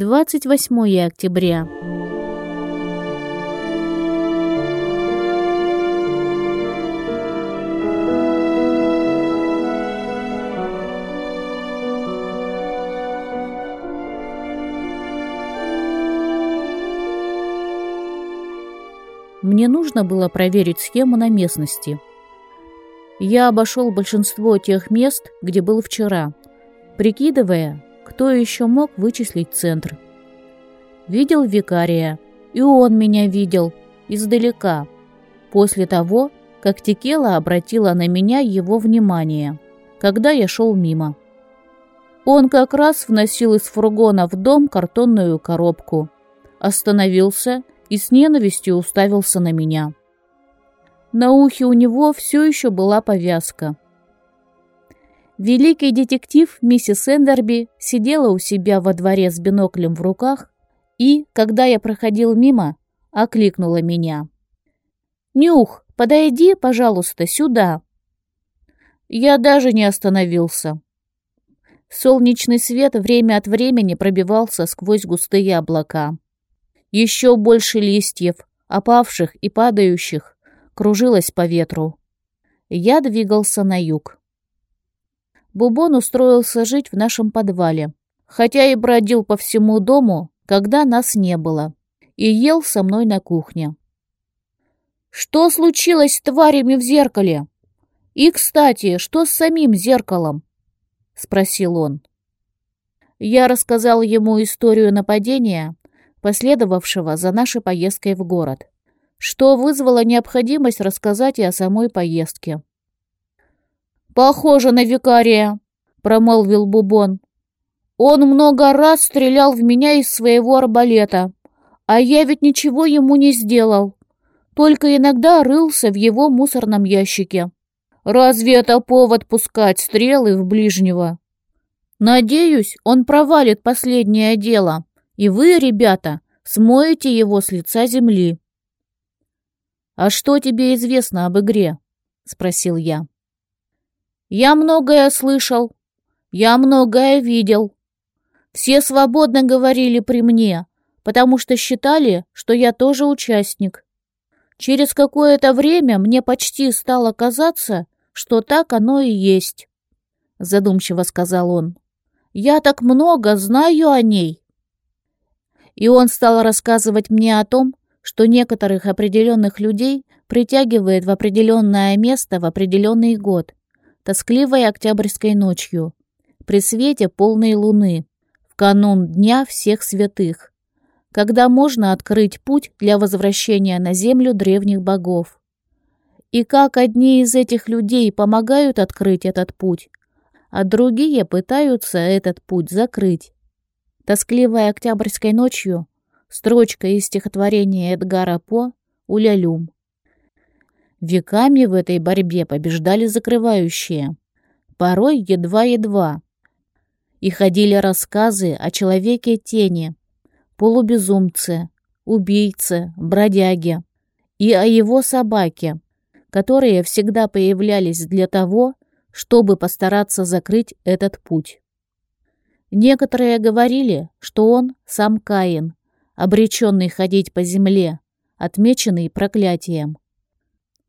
28 октября. Мне нужно было проверить схему на местности. Я обошел большинство тех мест, где был вчера, прикидывая, кто еще мог вычислить центр. Видел викария, и он меня видел издалека, после того, как Текела обратила на меня его внимание, когда я шел мимо. Он как раз вносил из фургона в дом картонную коробку, остановился и с ненавистью уставился на меня. На ухе у него все еще была повязка. Великий детектив миссис Эндерби сидела у себя во дворе с биноклем в руках и, когда я проходил мимо, окликнула меня. «Нюх, подойди, пожалуйста, сюда!» Я даже не остановился. Солнечный свет время от времени пробивался сквозь густые облака. Еще больше листьев, опавших и падающих, кружилось по ветру. Я двигался на юг. Бубон устроился жить в нашем подвале, хотя и бродил по всему дому, когда нас не было, и ел со мной на кухне. «Что случилось с тварями в зеркале? И, кстати, что с самим зеркалом?» — спросил он. Я рассказал ему историю нападения, последовавшего за нашей поездкой в город, что вызвало необходимость рассказать и о самой поездке. «Похоже на викария», — промолвил Бубон. «Он много раз стрелял в меня из своего арбалета, а я ведь ничего ему не сделал, только иногда рылся в его мусорном ящике. Разве это повод пускать стрелы в ближнего? Надеюсь, он провалит последнее дело, и вы, ребята, смоете его с лица земли. «А что тебе известно об игре?» — спросил я. «Я многое слышал, я многое видел. Все свободно говорили при мне, потому что считали, что я тоже участник. Через какое-то время мне почти стало казаться, что так оно и есть», — задумчиво сказал он. «Я так много знаю о ней, и он стал рассказывать мне о том, что некоторых определенных людей притягивает в определенное место в определенный год, тоскливой октябрьской ночью, при свете полной луны, в канун Дня всех святых, когда можно открыть путь для возвращения на землю древних богов. И как одни из этих людей помогают открыть этот путь, а другие пытаются этот путь закрыть. Тоскливой октябрьской ночью строчка из стихотворения Эдгара По «Улялюм». Веками в этой борьбе побеждали закрывающие, порой едва-едва. И ходили рассказы о человеке тени, полубезумце, убийце, бродяге и о его собаке, которые всегда появлялись для того, чтобы постараться закрыть этот путь. Некоторые говорили, что он сам Каин, обреченный ходить по земле, отмеченный проклятием.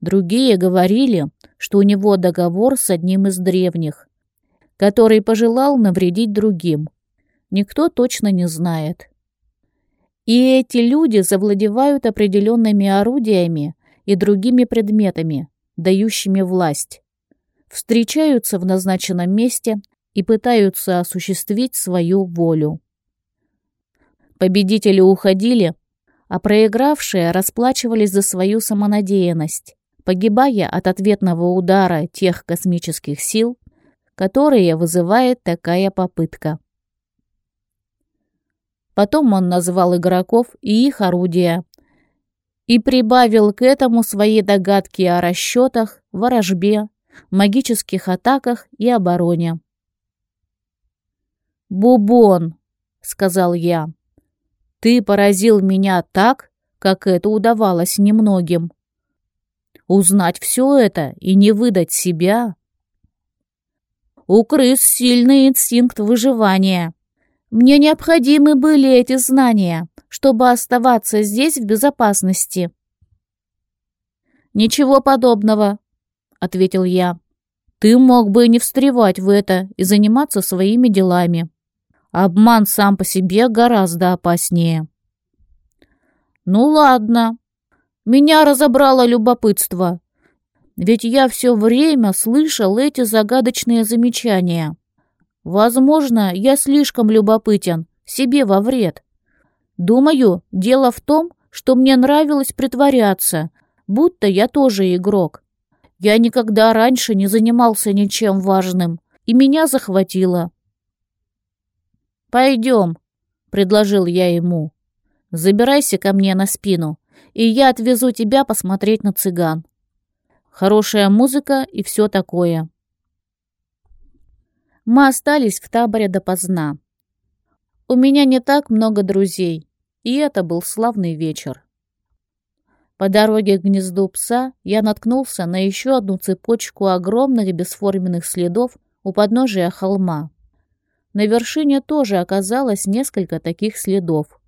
Другие говорили, что у него договор с одним из древних, который пожелал навредить другим. Никто точно не знает. И эти люди завладевают определенными орудиями и другими предметами, дающими власть. Встречаются в назначенном месте и пытаются осуществить свою волю. Победители уходили, а проигравшие расплачивались за свою самонадеянность, погибая от ответного удара тех космических сил, которые вызывает такая попытка. Потом он назвал игроков и их орудия и прибавил к этому свои догадки о расчетах, ворожбе, магических атаках и обороне. «Бубон», — сказал я, — «ты поразил меня так, как это удавалось немногим. Узнать все это и не выдать себя...» «У крыс сильный инстинкт выживания», Мне необходимы были эти знания, чтобы оставаться здесь в безопасности. «Ничего подобного», — ответил я. «Ты мог бы не встревать в это и заниматься своими делами. Обман сам по себе гораздо опаснее». «Ну ладно. Меня разобрало любопытство. Ведь я все время слышал эти загадочные замечания. Возможно, я слишком любопытен, себе во вред. Думаю, дело в том, что мне нравилось притворяться, будто я тоже игрок. Я никогда раньше не занимался ничем важным, и меня захватило. «Пойдем», — предложил я ему. «Забирайся ко мне на спину, и я отвезу тебя посмотреть на цыган. Хорошая музыка и все такое». Мы остались в таборе допоздна. У меня не так много друзей, и это был славный вечер. По дороге к гнезду пса я наткнулся на еще одну цепочку огромных бесформенных следов у подножия холма. На вершине тоже оказалось несколько таких следов.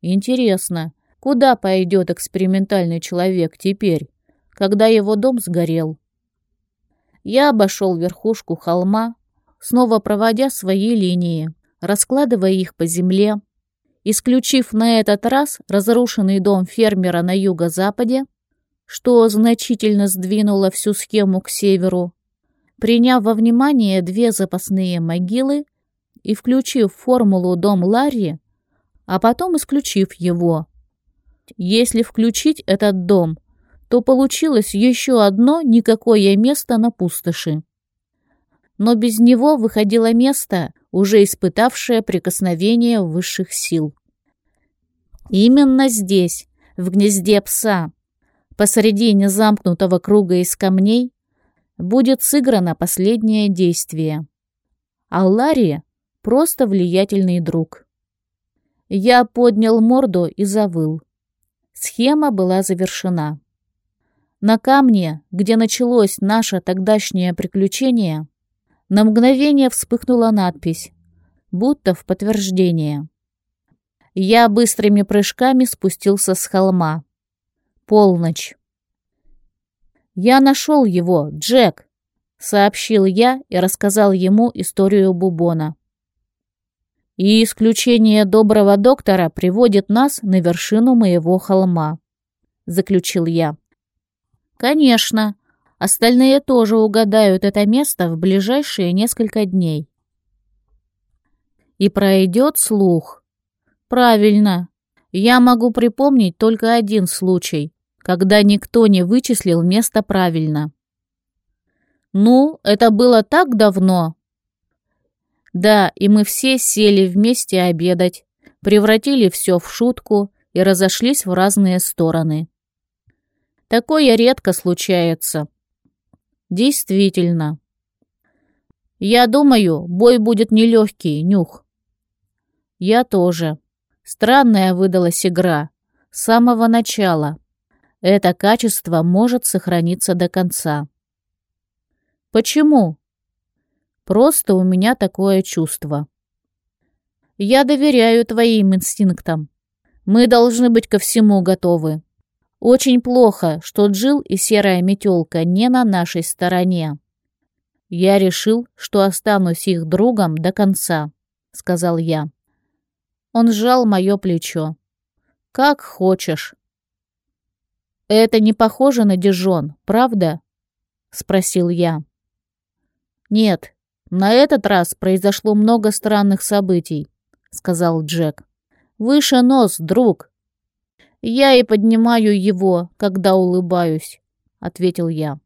Интересно, куда пойдет экспериментальный человек теперь, когда его дом сгорел? Я обошел верхушку холма, снова проводя свои линии, раскладывая их по земле, исключив на этот раз разрушенный дом фермера на юго-западе, что значительно сдвинуло всю схему к северу, приняв во внимание две запасные могилы и включив формулу «дом Ларри», а потом исключив его. Если включить этот дом, то получилось еще одно никакое место на пустоши но без него выходило место, уже испытавшее прикосновение высших сил. Именно здесь, в гнезде пса, посредине замкнутого круга из камней, будет сыграно последнее действие. А Ларри — просто влиятельный друг. Я поднял морду и завыл. Схема была завершена. На камне, где началось наше тогдашнее приключение, на мгновение вспыхнула надпись, будто в подтверждение. Я быстрыми прыжками спустился с холма. Полночь. «Я нашел его, Джек!» — сообщил я и рассказал ему историю Бубона. «И исключение доброго доктора приводит нас на вершину моего холма», — заключил я. «Конечно», Остальные тоже угадают это место в ближайшие несколько дней. И пройдет слух. Правильно. Я могу припомнить только один случай, когда никто не вычислил место правильно. Ну, это было так давно. Да, и мы все сели вместе обедать, превратили все в шутку и разошлись в разные стороны. Такое редко случается. Действительно. Я думаю, бой будет нелегкий, Нюх. Я тоже. Странная выдалась игра. С самого начала. Это качество может сохраниться до конца. Почему? Просто у меня такое чувство. Я доверяю твоим инстинктам. Мы должны быть ко всему готовы. Очень плохо, что Джил и серая метелка не на нашей стороне. Я решил, что останусь их другом до конца, сказал я. Он сжал мое плечо. Как хочешь. Это не похоже на Дижон, правда? спросил я. Нет, на этот раз произошло много странных событий, сказал Джек. Выше нос, друг, «Я и поднимаю его, когда улыбаюсь», — ответил я.